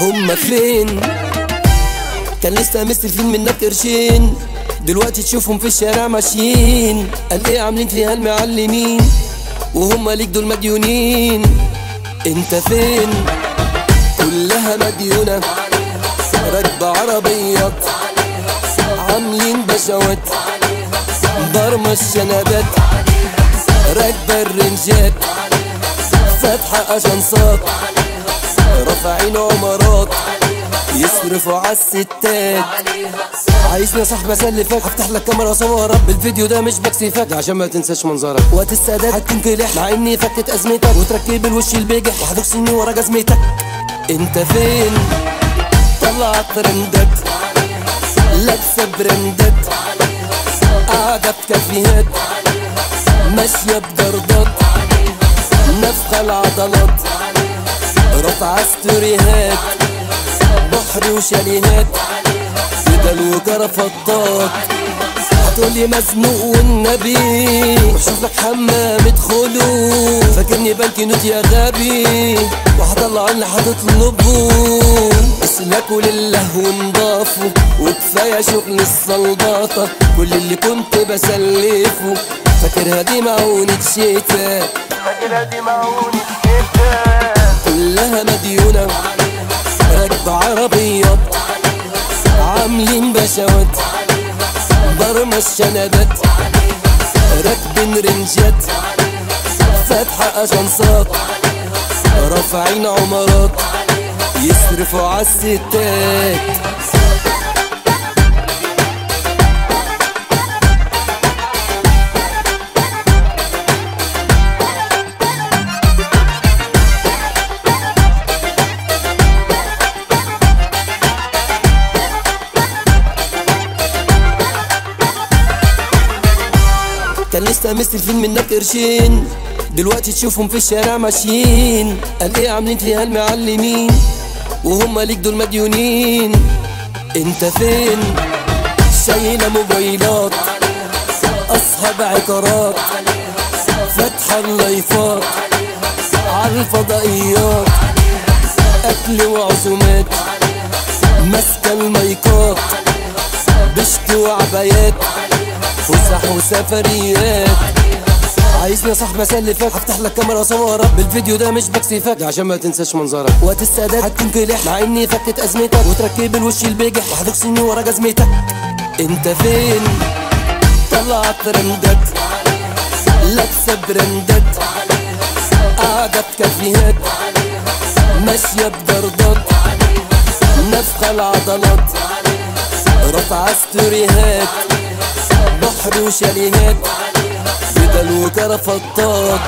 هما فين كان لسه مستلفين منك قرشين دلوقتي تشوفهم في الشارع ماشيين. قال إيه عاملين فيها المعلمين؟ وهما ليك دول مديونين. أنت فين؟ كلها مديونة. راكبة عربيات عاملين بشوات. ضرمة الشنبات راكبة الرنجات. فاتحة أجنصات رافعين عمارات يصرفوا عالستات عايزني صاحب اسلفك هفتح لك كاميرا اصورك بالفيديو ده مش بكسفك. عشان ما تنساش منظرك. وقت السادات هتنكلح مع إني فكت أزمتك. وتركب الوش البجح وهتغسلني ورا جزمتك. أنت فين؟ طلع ترندات. لابسة براندات قاعدة في كافيهات. ماشية بدردات. نفخة العضلات. رافعه ستوريهات بحر وشاليهات. بدل وكرفطات هتقولي مزنوق والنبي. واشوف لك حمام ادخله فاكرني بنك نوت يا غبي. وهطلع اللي هتطلبه اسلكوا لله ونضافوا وكفاية شغل الصلباطه كل اللي كنت بسلفه. فاكرها دي معونة شتا فاكرها دي معونة شتا عربيات. عاملين بشوات. برمى الشنبات. راكبين رنجات. فاتحة أجنصات رافعين عمارات يصرفوا عالستات كان لسه مستلفين منك قرشين دلوقتي تشوفهم في الشارع ماشيين. قال إيه عاملين فيها المعلمين؟ وهما ليك دول مديونين. أنت فين؟ شايلة موبايلات. أصحاب عقارات. فاتحة اللايفات. عالفضائيات اكل وعزومات. ماسكة المايكات. بشت وعبايات. فسح وسفريات عايزني صاحب أسلفك. هفتح لك كاميرا اصورك بالفيديو ده مش بكسفك. عشان ما تنساش منظرك. وقت السادات هتنكلح مع إني فكت أزمتك. وتركب الوش البجح. وهتغسلني ورا جزمتك. أنت فين؟ طلع ترندات. لابسه براندات قاعدة في كافيهات. ماشية بدردات. نفخة العضلات. رافعه ستوريهات. بحر وشاليهات بدل وكرفطات